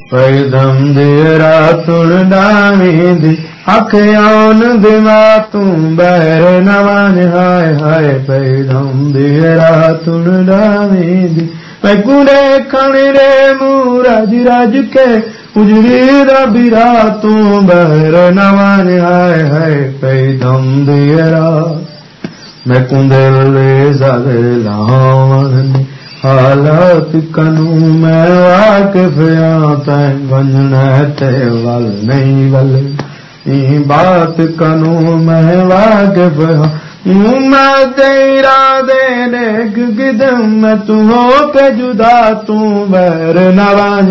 ਪੈਦਮ ਦੇ ਰਾਤੁਣ ਡਾਵੀਂਦ ਅੱਖ ਆਉਨ ਦਿਵਾ ਤੂੰ ਬਹਿਰ ਨਵਾਂ ਹਾਏ ਹਾਏ ਪੈਦਮ ਦੇ ਰਾਤੁਣ ਡਾਵੀਂਦ ਮੈਂ ਕੁਰੇ ਖਣੇ ਰੇ ਮੂ ਰਾਜ ਕੇ, ਉਜਰੀ ਦਾ ਬਿਰਾ ਤੂੰ ਬਹਿਰ ਨਵਾਂ ਹਾਏ ਹਾਏ ਪੈਦਮ ਦੇ ਰਾ ਮੈਂ ਕੁੰਦਲ ਰੇ ਜ਼ਲ ਲਾਵਨ ਹਾਲਤ ਕਨੂ ਮੈਂ बात कनू मैं वाकिफ मैं तेरा देने गिदम मैं तू बैर नवान